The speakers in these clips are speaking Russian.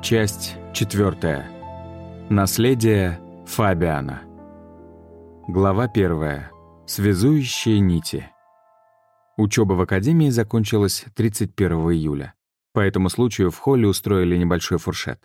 Часть четвертая. Наследие Фабиана. Глава первая. Связующие нити. Учеба в академии закончилась 31 июля. По этому случаю в холле устроили небольшой фуршет.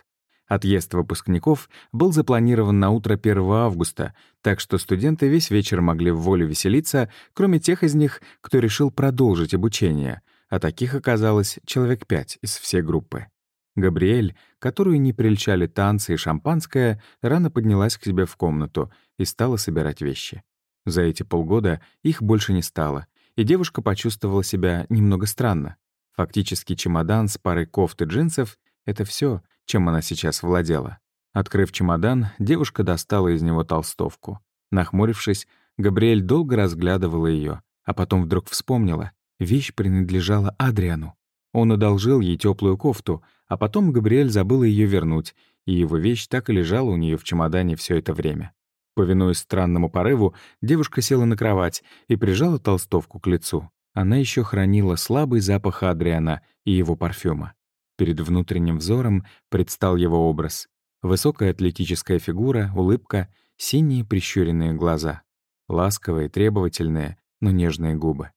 Отъезд выпускников был запланирован на утро 1 августа, так что студенты весь вечер могли в волю веселиться, кроме тех из них, кто решил продолжить обучение, а таких оказалось человек пять из всей группы. Габриэль, которую не прельчали танцы и шампанское, рано поднялась к себе в комнату и стала собирать вещи. За эти полгода их больше не стало, и девушка почувствовала себя немного странно. Фактически чемодан с парой кофт и джинсов — это все, чем она сейчас владела. Открыв чемодан, девушка достала из него толстовку. Нахмурившись, Габриэль долго разглядывала ее, а потом вдруг вспомнила. Вещь принадлежала Адриану. Он одолжил ей теплую кофту, а потом Габриэль забыла ее вернуть, и его вещь так и лежала у нее в чемодане все это время. Повинуясь странному порыву, девушка села на кровать и прижала толстовку к лицу. Она еще хранила слабый запах Адриана и его парфюма. Перед внутренним взором предстал его образ. Высокая атлетическая фигура, улыбка, синие прищуренные глаза. Ласковые, требовательные, но нежные губы.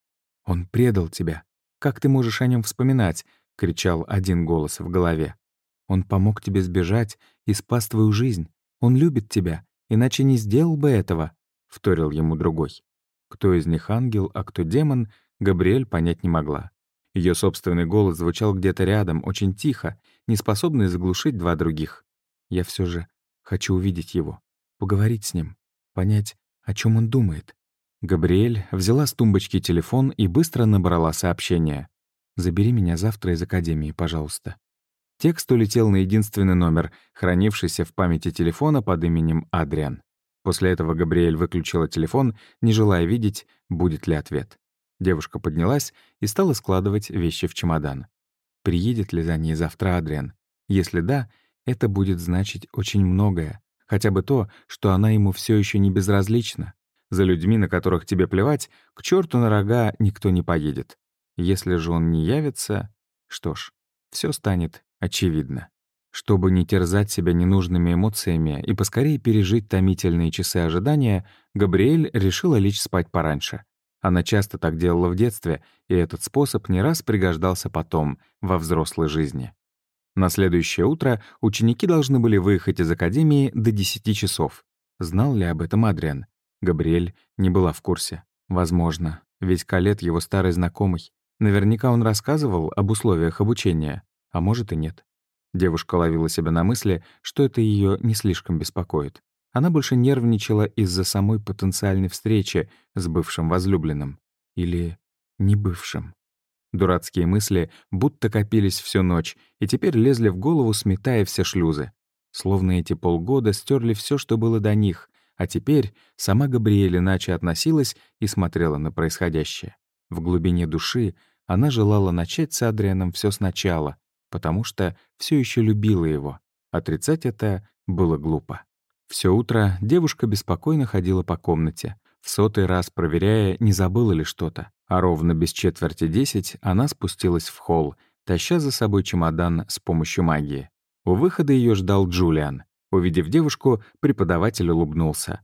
«Он предал тебя», как ты можешь о нем вспоминать?» — кричал один голос в голове. «Он помог тебе сбежать и спас твою жизнь. Он любит тебя, иначе не сделал бы этого», — вторил ему другой. Кто из них ангел, а кто демон, Габриэль понять не могла. Ее собственный голос звучал где-то рядом, очень тихо, не способный заглушить два других. «Я все же хочу увидеть его, поговорить с ним, понять, о чем он думает. Габриэль взяла с тумбочки телефон и быстро набрала сообщение. «Забери меня завтра из академии, пожалуйста». Текст улетел на единственный номер, хранившийся в памяти телефона под именем Адриан. После этого Габриэль выключила телефон, не желая видеть, будет ли ответ. Девушка поднялась и стала складывать вещи в чемодан. Приедет ли за ней завтра Адриан? Если да, это будет значить очень многое. Хотя бы то, что она ему все еще не безразлична. За людьми, на которых тебе плевать, к черту на рога никто не поедет. Если же он не явится, что ж, все станет очевидно. Чтобы не терзать себя ненужными эмоциями и поскорее пережить томительные часы ожидания, Габриэль решила лечь спать пораньше. Она часто так делала в детстве, и этот способ не раз пригождался потом, во взрослой жизни. На следующее утро ученики должны были выехать из академии до 10 часов. Знал ли об этом Адриан? Габриэль не была в курсе. Возможно, ведь Калет его старый знакомый. Наверняка он рассказывал об условиях обучения, а может и нет. Девушка ловила себя на мысли, что это ее не слишком беспокоит. Она больше нервничала из-за самой потенциальной встречи с бывшим возлюбленным. Или не бывшим. Дурацкие мысли будто копились всю ночь и теперь лезли в голову, сметая все шлюзы. Словно эти полгода стерли все, что было до них, а теперь сама Габриэль иначе относилась и смотрела на происходящее. В глубине души она желала начать с Адрианом все сначала, потому что все еще любила его. Отрицать это было глупо. Все утро девушка беспокойно ходила по комнате, в сотый раз проверяя, не забыла ли что-то. А ровно без четверти десять она спустилась в холл, таща за собой чемодан с помощью магии. У выхода ее ждал Джулиан. Увидев девушку, преподаватель улыбнулся.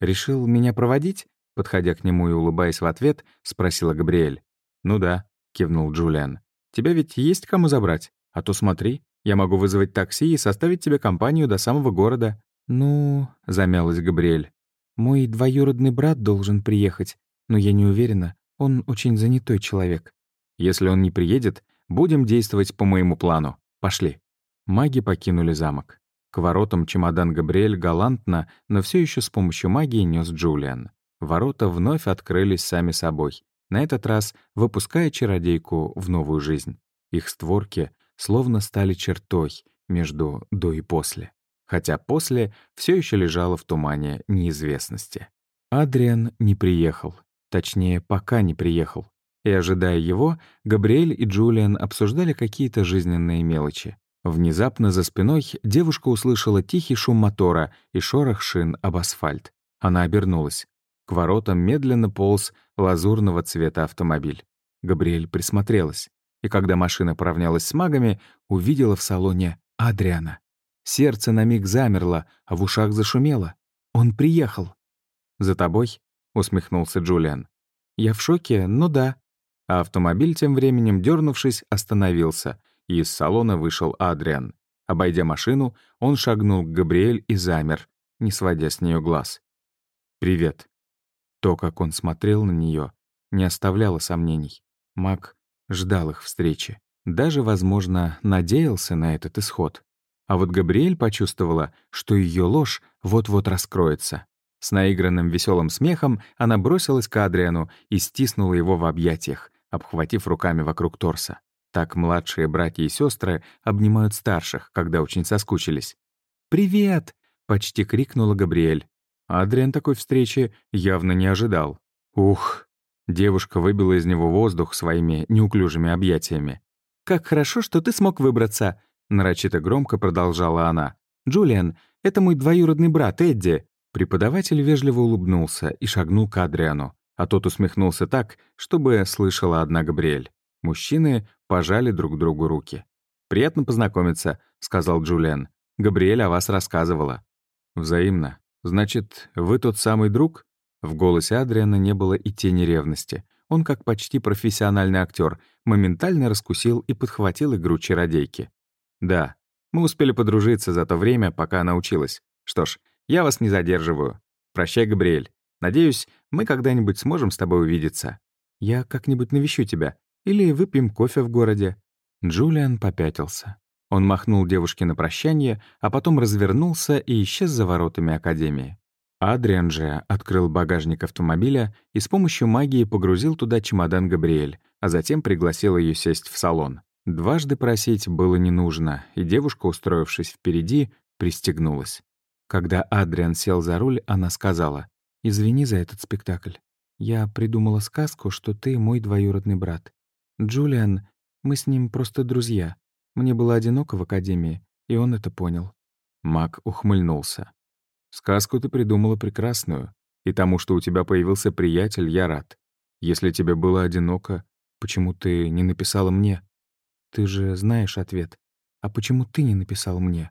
«Решил меня проводить?» Подходя к нему и улыбаясь в ответ, спросила Габриэль. «Ну да», — кивнул Джулиан. «Тебя ведь есть кому забрать? А то смотри, я могу вызвать такси и составить тебе компанию до самого города». «Ну...» — замялась Габриэль. «Мой двоюродный брат должен приехать, но я не уверена, он очень занятой человек». «Если он не приедет, будем действовать по моему плану. Пошли». Маги покинули замок. К воротам чемодан Габриэль галантно, но все еще с помощью магии нес Джулиан. Ворота вновь открылись сами собой, на этот раз выпуская чародейку в новую жизнь. Их створки словно стали чертой между «до» и «после». Хотя «после» все еще лежало в тумане неизвестности. Адриан не приехал. Точнее, пока не приехал. И, ожидая его, Габриэль и Джулиан обсуждали какие-то жизненные мелочи. Внезапно за спиной девушка услышала тихий шум мотора и шорох шин об асфальт. Она обернулась. К воротам медленно полз лазурного цвета автомобиль. Габриэль присмотрелась, и когда машина поравнялась с магами, увидела в салоне Адриана. Сердце на миг замерло, а в ушах зашумело. Он приехал. «За тобой?» — усмехнулся Джулиан. «Я в шоке, ну да». А автомобиль тем временем, дернувшись, остановился, и из салона вышел Адриан. Обойдя машину, он шагнул к Габриэль и замер, не сводя с нее глаз. «Привет». То, как он смотрел на нее, не оставляло сомнений. Мак ждал их встречи. Даже, возможно, надеялся на этот исход. А вот Габриэль почувствовала, что ее ложь вот-вот раскроется. С наигранным веселым смехом она бросилась к Адриану и стиснула его в объятиях, обхватив руками вокруг торса. Так младшие братья и сестры обнимают старших, когда очень соскучились. «Привет!» — почти крикнула Габриэль. Адриан такой встречи явно не ожидал. «Ух!» Девушка выбила из него воздух своими неуклюжими объятиями. «Как хорошо, что ты смог выбраться!» Нарочито громко продолжала она. «Джулиан, это мой двоюродный брат Эдди». Преподаватель вежливо улыбнулся и шагнул к Адриану, а тот усмехнулся так, чтобы слышала одна Габриэль. Мужчины пожали друг другу руки. «Приятно познакомиться», — сказал Джулиан. «Габриэль о вас рассказывала». «Взаимно. Значит, вы тот самый друг?» В голосе Адриана не было и тени ревности. Он, как почти профессиональный актер, моментально раскусил и подхватил игру чародейки. «Да, мы успели подружиться за то время, пока она училась. Что ж, я вас не задерживаю. Прощай, Габриэль. Надеюсь, мы когда-нибудь сможем с тобой увидеться. Я как-нибудь навещу тебя. Или выпьем кофе в городе». Джулиан попятился. Он махнул девушке на прощание, а потом развернулся и исчез за воротами Академии. Адриан же открыл багажник автомобиля и с помощью магии погрузил туда чемодан Габриэль, а затем пригласил ее сесть в салон. Дважды просить было не нужно, и девушка, устроившись впереди, пристегнулась. Когда Адриан сел за руль, она сказала, «Извини за этот спектакль. Я придумала сказку, что ты мой двоюродный брат. Джулиан, мы с ним просто друзья. Мне было одиноко в академии, и он это понял». Мак ухмыльнулся. «Сказку ты придумала прекрасную, и тому, что у тебя появился приятель, я рад. Если тебе было одиноко, почему ты не написала мне?» Ты же знаешь ответ. А почему ты не написал мне?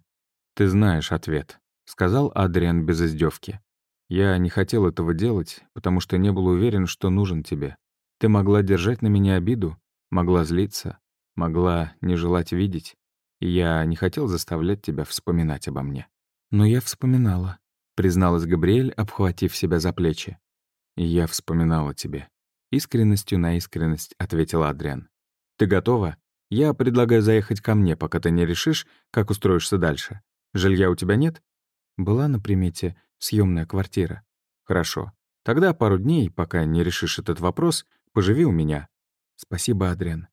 Ты знаешь ответ, сказал Адриан без издевки. Я не хотел этого делать, потому что не был уверен, что нужен тебе. Ты могла держать на меня обиду, могла злиться, могла не желать видеть. И я не хотел заставлять тебя вспоминать обо мне. Но я вспоминала, призналась Габриэль, обхватив себя за плечи. Я вспоминала тебе. Искренностью на искренность ответил Адриан. Ты готова? Я предлагаю заехать ко мне, пока ты не решишь, как устроишься дальше. Жилья у тебя нет? Была на примете съемная квартира. Хорошо. Тогда пару дней, пока не решишь этот вопрос, поживи у меня. Спасибо, Адриан.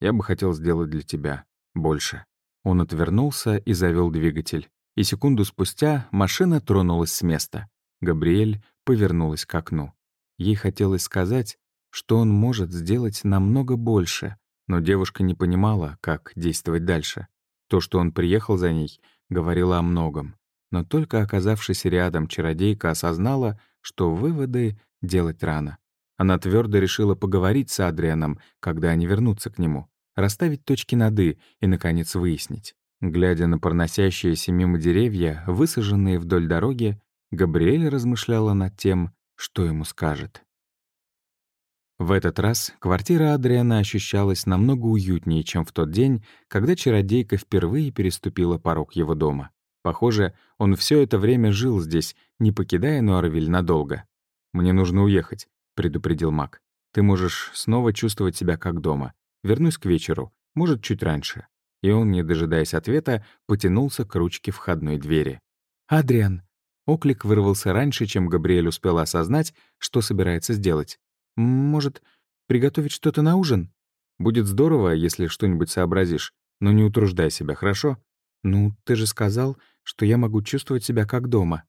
Я бы хотел сделать для тебя больше. Он отвернулся и завел двигатель. И секунду спустя машина тронулась с места. Габриэль повернулась к окну. Ей хотелось сказать, что он может сделать намного больше, но девушка не понимала, как действовать дальше. То, что он приехал за ней, говорило о многом. Но только оказавшись рядом, чародейка осознала, что выводы делать рано. Она твердо решила поговорить с Адрианом, когда они вернутся к нему, расставить точки над «и» и, наконец, выяснить. Глядя на проносящиеся мимо деревья, высаженные вдоль дороги, Габриэль размышляла над тем, что ему скажет. В этот раз квартира Адриана ощущалась намного уютнее, чем в тот день, когда чародейка впервые переступила порог его дома. Похоже, он все это время жил здесь, не покидая Нуарвиль надолго. «Мне нужно уехать», — предупредил маг. «Ты можешь снова чувствовать себя как дома. Вернусь к вечеру, может, чуть раньше». И он, не дожидаясь ответа, потянулся к ручке входной двери. «Адриан!» Оклик вырвался раньше, чем Габриэль успела осознать, что собирается сделать. Может, приготовить что-то на ужин? Будет здорово, если что-нибудь сообразишь, но не утруждай себя, хорошо? Ну, ты же сказал, что я могу чувствовать себя как дома.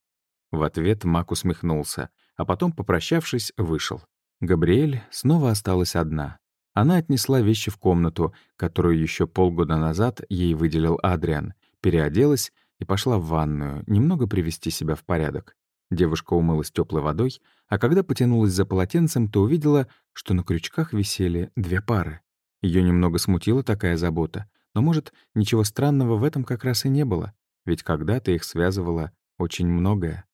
В ответ Мак усмехнулся, а потом, попрощавшись, вышел. Габриэль снова осталась одна. Она отнесла вещи в комнату, которую еще полгода назад ей выделил Адриан, переоделась и пошла в ванную, немного привести себя в порядок. Девушка умылась теплой водой, а когда потянулась за полотенцем, то увидела, что на крючках висели две пары. Ее немного смутила такая забота, Но, может, ничего странного в этом как раз и не было, ведь когда-то их связывало очень многое.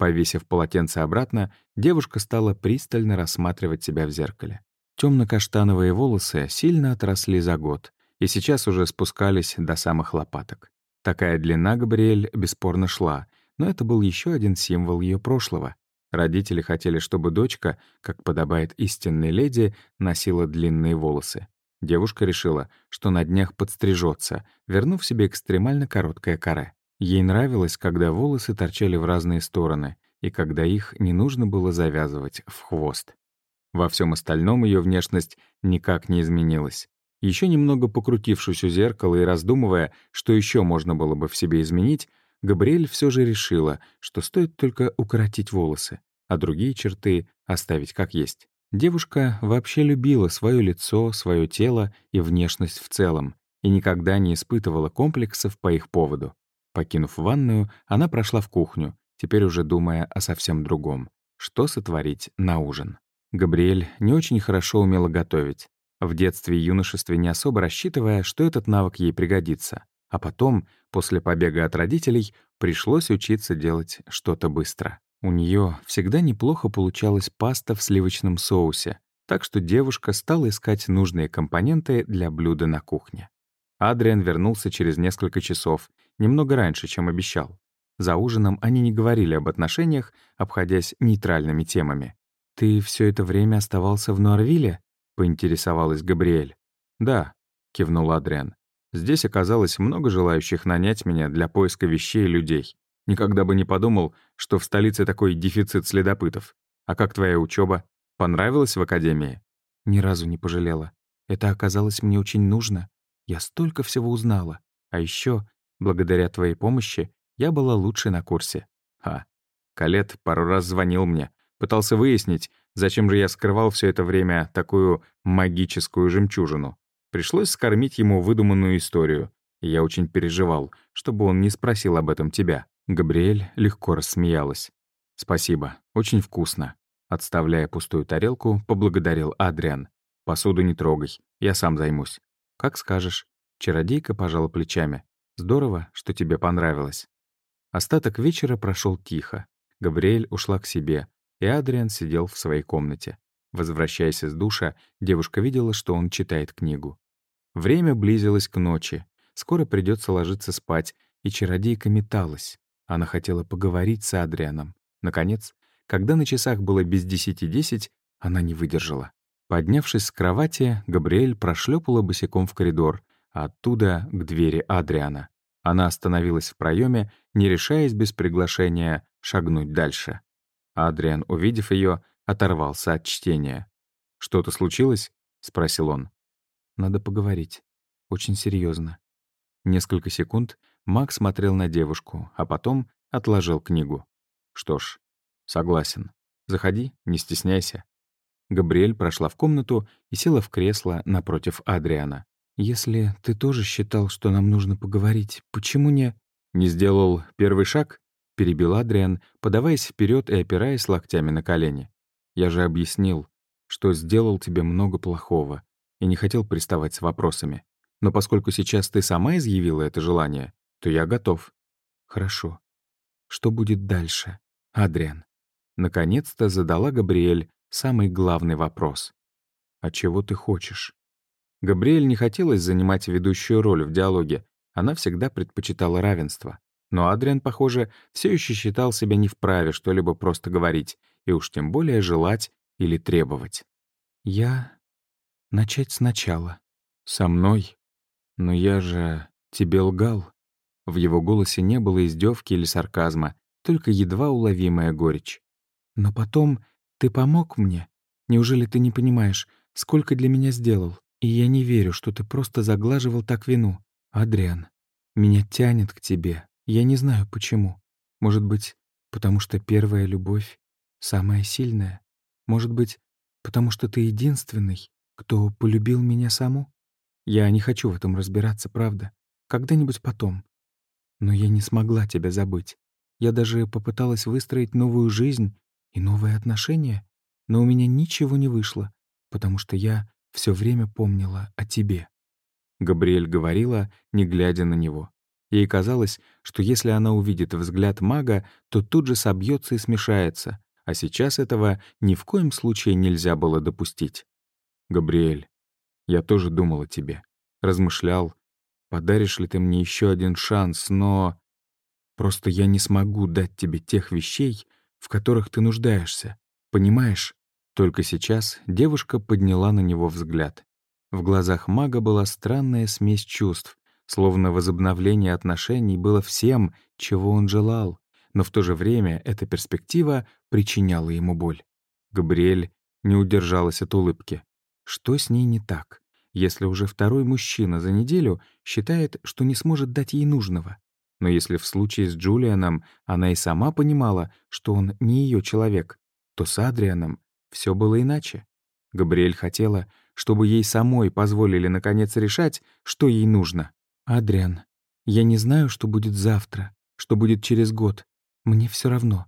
Повесив полотенце обратно, девушка стала пристально рассматривать себя в зеркале. Темно-каштановые волосы сильно отросли за год и сейчас уже спускались до самых лопаток. Такая длина Габриэль бесспорно шла, но это был еще один символ ее прошлого. Родители хотели, чтобы дочка, как подобает истинной леди, носила длинные волосы. Девушка решила, что на днях подстрижется, вернув себе экстремально короткое каре. Ей нравилось, когда волосы торчали в разные стороны, и когда их не нужно было завязывать в хвост. Во всем остальном ее внешность никак не изменилась. Еще немного покрутившись у зеркала и раздумывая, что еще можно было бы в себе изменить, Габриэль все же решила, что стоит только укоротить волосы, а другие черты оставить как есть. Девушка вообще любила свое лицо, свое тело и внешность в целом, и никогда не испытывала комплексов по их поводу. Покинув ванную, она прошла в кухню, теперь уже думая о совсем другом. Что сотворить на ужин? Габриэль не очень хорошо умела готовить. В детстве и юношестве не особо рассчитывая, что этот навык ей пригодится. А потом, после побега от родителей, пришлось учиться делать что-то быстро. У нее всегда неплохо получалась паста в сливочном соусе, так что девушка стала искать нужные компоненты для блюда на кухне. Адриан вернулся через несколько часов, немного раньше, чем обещал. За ужином они не говорили об отношениях, обходясь нейтральными темами. «Ты все это время оставался в Нуарвилле?» — поинтересовалась Габриэль. «Да», — кивнул Адриан. Здесь оказалось много желающих нанять меня для поиска вещей и людей. Никогда бы не подумал, что в столице такой дефицит следопытов. А как твоя учеба? Понравилась в академии? Ни разу не пожалела. Это оказалось мне очень нужно. Я столько всего узнала. А еще, благодаря твоей помощи, я была лучшей на курсе. Ха. Калет пару раз звонил мне, пытался выяснить, зачем же я скрывал все это время такую магическую жемчужину. Пришлось скормить ему выдуманную историю, я очень переживал, чтобы он не спросил об этом тебя. Габриэль легко рассмеялась. «Спасибо, очень вкусно». Отставляя пустую тарелку, поблагодарил Адриан. «Посуду не трогай, я сам займусь». «Как скажешь». Чародейка пожала плечами. «Здорово, что тебе понравилось». Остаток вечера прошел тихо. Габриэль ушла к себе, и Адриан сидел в своей комнате. Возвращаясь из душа, девушка видела, что он читает книгу. Время близилось к ночи. Скоро придется ложиться спать, и чародейка металась. Она хотела поговорить с Адрианом. Наконец, когда на часах было без десяти десять, она не выдержала. Поднявшись с кровати, Габриэль прошлепала босиком в коридор, оттуда — к двери Адриана. Она остановилась в проеме, не решаясь без приглашения шагнуть дальше. Адриан, увидев ее, оторвался от чтения. «Что-то случилось?» — спросил он. «Надо поговорить. Очень серьезно. Несколько секунд Макс смотрел на девушку, а потом отложил книгу. «Что ж, согласен. Заходи, не стесняйся». Габриэль прошла в комнату и села в кресло напротив Адриана. «Если ты тоже считал, что нам нужно поговорить, почему не...» «Не сделал первый шаг?» — перебил Адриан, подаваясь вперед и опираясь локтями на колени. Я же объяснил, что сделал тебе много плохого и не хотел приставать с вопросами. Но поскольку сейчас ты сама изъявила это желание, то я готов. Хорошо. Что будет дальше, Адриан? Наконец-то задала Габриэль самый главный вопрос. А чего ты хочешь? Габриэль не хотелось занимать ведущую роль в диалоге. Она всегда предпочитала равенство. Но Адриан, похоже, все еще считал себя не вправе что-либо просто говорить, и уж тем более желать или требовать. «Я... начать сначала. Со мной? Но я же тебе лгал». В его голосе не было издевки или сарказма, только едва уловимая горечь. «Но потом ты помог мне. Неужели ты не понимаешь, сколько для меня сделал? И я не верю, что ты просто заглаживал так вину. Адриан, меня тянет к тебе. Я не знаю, почему. Может быть, потому что первая любовь Самая сильная? Может быть, потому что ты единственный, кто полюбил меня саму? Я не хочу в этом разбираться, правда. Когда-нибудь потом. Но я не смогла тебя забыть. Я даже попыталась выстроить новую жизнь и новые отношения, но у меня ничего не вышло, потому что я все время помнила о тебе. Габриэль говорила, не глядя на него. Ей казалось, что если она увидит взгляд мага, то тут же собьется и смешается, а сейчас этого ни в коем случае нельзя было допустить. «Габриэль, я тоже думал о тебе. Размышлял, подаришь ли ты мне еще один шанс, но... Просто я не смогу дать тебе тех вещей, в которых ты нуждаешься. Понимаешь?» Только сейчас девушка подняла на него взгляд. В глазах мага была странная смесь чувств, словно возобновление отношений было всем, чего он желал, но в то же время эта перспектива причиняла ему боль. Габриэль не удержалась от улыбки. Что с ней не так, если уже второй мужчина за неделю считает, что не сможет дать ей нужного? Но если в случае с Джулианом она и сама понимала, что он не ее человек, то с Адрианом все было иначе. Габриэль хотела, чтобы ей самой позволили наконец решать, что ей нужно. «Адриан, я не знаю, что будет завтра, что будет через год. Мне все равно.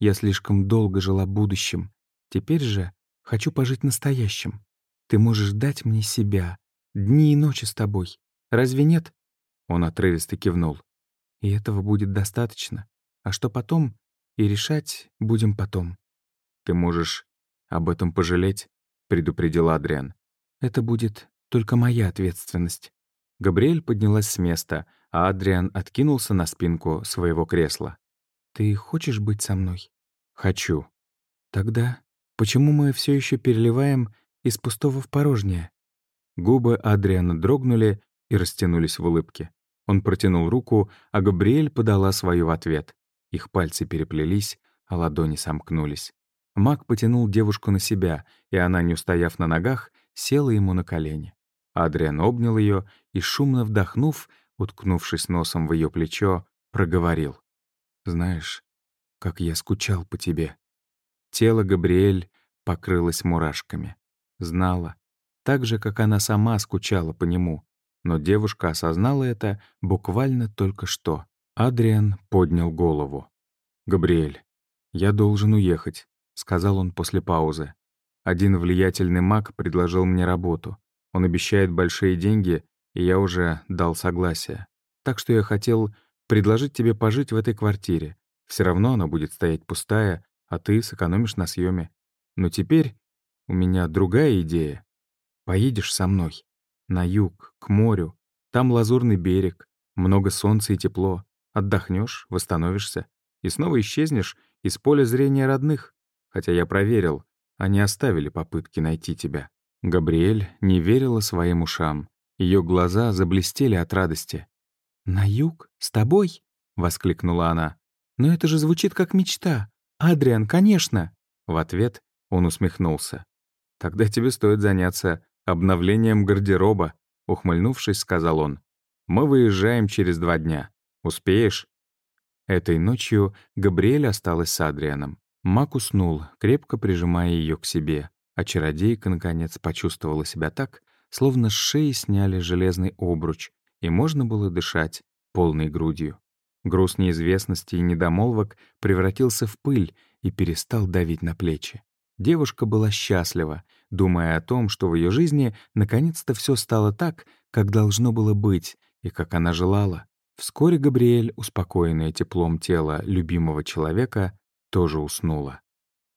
Я слишком долго жила будущим. Теперь же хочу пожить настоящим. Ты можешь дать мне себя, дни и ночи с тобой. Разве нет?» Он отрывисто кивнул. «И этого будет достаточно. А что потом? И решать будем потом». «Ты можешь об этом пожалеть?» — предупредил Адриан. «Это будет только моя ответственность». Габриэль поднялась с места, а Адриан откинулся на спинку своего кресла. «Ты хочешь быть со мной?» «Хочу». «Тогда почему мы все еще переливаем из пустого в порожнее?» Губы Адриана дрогнули и растянулись в улыбке. Он протянул руку, а Габриэль подала свою в ответ. Их пальцы переплелись, а ладони сомкнулись. Маг потянул девушку на себя, и она, не устояв на ногах, села ему на колени. Адриан обнял ее и, шумно вдохнув, уткнувшись носом в ее плечо, проговорил. «Знаешь, как я скучал по тебе». Тело Габриэль покрылось мурашками. Знала, так же, как она сама скучала по нему. Но девушка осознала это буквально только что. Адриан поднял голову. «Габриэль, я должен уехать. — сказал он после паузы. «Один влиятельный маг предложил мне работу. Он обещает большие деньги, и я уже дал согласие. Так что я хотел предложить тебе пожить в этой квартире. Все равно она будет стоять пустая, а ты сэкономишь на съеме. Но теперь у меня другая идея. Поедешь со мной. На юг, к морю. Там лазурный берег, много солнца и тепло. Отдохнешь, восстановишься и снова исчезнешь из поля зрения родных хотя я проверил, они оставили попытки найти тебя». Габриэль не верила своим ушам. Ее глаза заблестели от радости. «На юг? С тобой?» — воскликнула она. «Но это же звучит как мечта. Адриан, конечно!» В ответ он усмехнулся. «Тогда тебе стоит заняться обновлением гардероба», — ухмыльнувшись, сказал он. «Мы выезжаем через два дня. Успеешь?» Этой ночью Габриэль осталась с Адрианом. Мак уснул, крепко прижимая ее к себе, а чародейка, наконец, почувствовала себя так, словно с шеи сняли железный обруч, и можно было дышать полной грудью. Груз неизвестности и недомолвок превратился в пыль и перестал давить на плечи. Девушка была счастлива, думая о том, что в ее жизни наконец-то все стало так, как должно было быть и как она желала. Вскоре Габриэль, успокоенная теплом тела любимого человека, тоже уснула.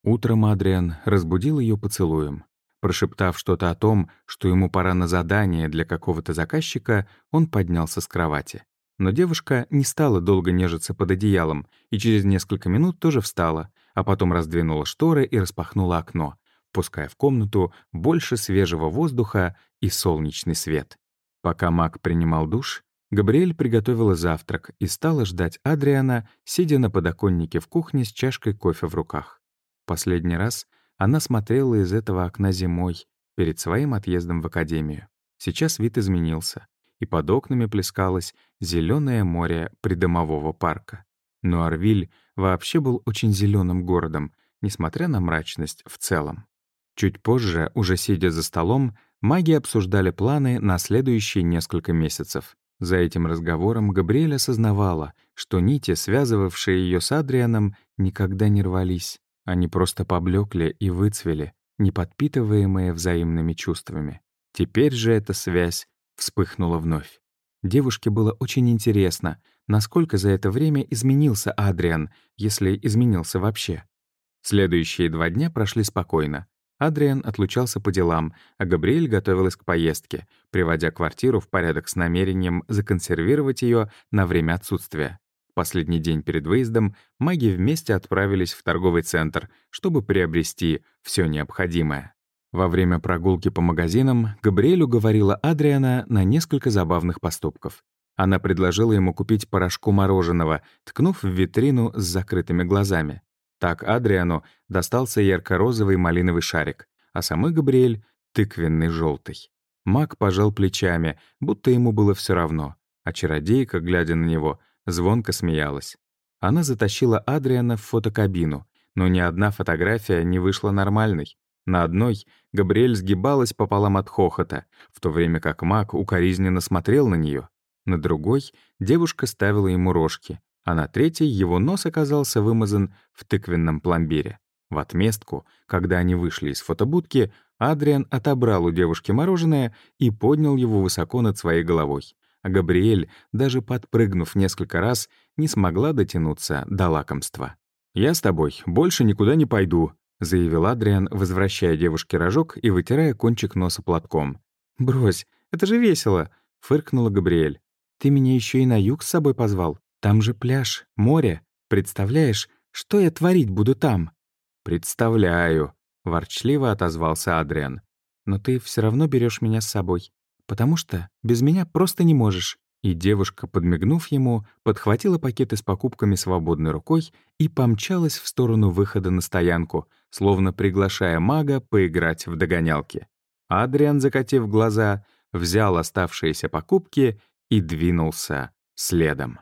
Утром Адриан разбудил ее поцелуем. Прошептав что-то о том, что ему пора на задание для какого-то заказчика, он поднялся с кровати. Но девушка не стала долго нежиться под одеялом и через несколько минут тоже встала, а потом раздвинула шторы и распахнула окно, пуская в комнату больше свежего воздуха и солнечный свет. Пока маг принимал душ, Габриэль приготовила завтрак и стала ждать Адриана, сидя на подоконнике в кухне с чашкой кофе в руках. Последний раз она смотрела из этого окна зимой, перед своим отъездом в академию. Сейчас вид изменился, и под окнами плескалось зеленое море придомового парка. Но Арвиль вообще был очень зеленым городом, несмотря на мрачность в целом. Чуть позже, уже сидя за столом, маги обсуждали планы на следующие несколько месяцев. За этим разговором Габриэль осознавала, что нити, связывавшие ее с Адрианом, никогда не рвались. Они просто поблекли и выцвели, не подпитываемые взаимными чувствами. Теперь же эта связь вспыхнуло вновь. Девушке было очень интересно, насколько за это время изменился Адриан, если изменился вообще. Следующие два дня прошли спокойно. Адриан отлучался по делам, а Габриэль готовилась к поездке, приводя квартиру в порядок с намерением законсервировать ее на время отсутствия. Последний день перед выездом маги вместе отправились в торговый центр, чтобы приобрести все необходимое. Во время прогулки по магазинам Габриэль уговорила Адриана на несколько забавных поступков. Она предложила ему купить порошку мороженого, ткнув в витрину с закрытыми глазами. Так Адриану достался ярко-розовый малиновый шарик, а самой Габриэль — тыквенный желтый. Маг пожал плечами, будто ему было все равно, а чародейка, глядя на него, звонко смеялась. Она затащила Адриана в фотокабину, но ни одна фотография не вышла нормальной. На одной Габриэль сгибалась пополам от хохота, в то время как маг укоризненно смотрел на нее. На другой девушка ставила ему рожки, а на третьей его нос оказался вымазан в тыквенном пломбире. В отместку, когда они вышли из фотобудки, Адриан отобрал у девушки мороженое и поднял его высоко над своей головой. А Габриэль, даже подпрыгнув несколько раз, не смогла дотянуться до лакомства. «Я с тобой больше никуда не пойду», — заявил Адриан, возвращая девушке рожок и вытирая кончик носа платком. «Брось, это же весело», — фыркнула Габриэль. «Ты меня еще и на юг с собой позвал. Там же пляж, море. Представляешь, что я творить буду там?» «Представляю», — ворчливо отозвался Адриан. «Но ты все равно берешь меня с собой, потому что без меня просто не можешь». И девушка, подмигнув ему, подхватила пакеты с покупками свободной рукой и помчалась в сторону выхода на стоянку, словно приглашая мага поиграть в догонялки. Адриан, закатив глаза, взял оставшиеся покупки и двинулся следом.